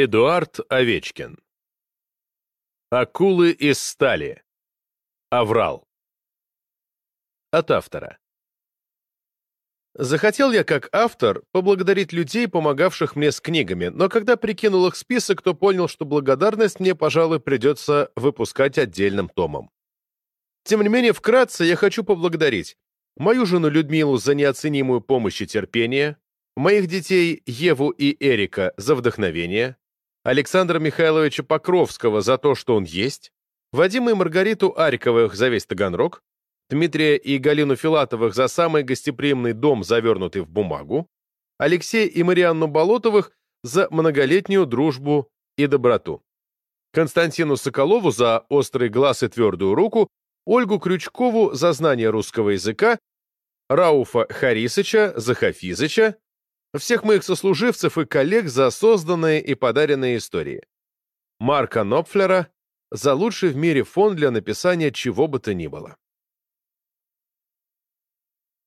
Эдуард Овечкин. Акулы из стали. Аврал. От автора. Захотел я, как автор, поблагодарить людей, помогавших мне с книгами, но когда прикинул их список, то понял, что благодарность мне, пожалуй, придется выпускать отдельным томом. Тем не менее, вкратце я хочу поблагодарить мою жену Людмилу за неоценимую помощь и терпение, моих детей Еву и Эрика за вдохновение, Александра Михайловича Покровского за то, что он есть, Вадима и Маргариту Ариковых за весь Таганрог, Дмитрия и Галину Филатовых за самый гостеприимный дом, завернутый в бумагу, Алексея и Марианну Болотовых за многолетнюю дружбу и доброту, Константину Соколову за острый глаз и твердую руку, Ольгу Крючкову за знание русского языка, Рауфа Харисыча за Хафизыча, всех моих сослуживцев и коллег за созданные и подаренные истории, Марка Нопфлера за лучший в мире фон для написания чего бы то ни было.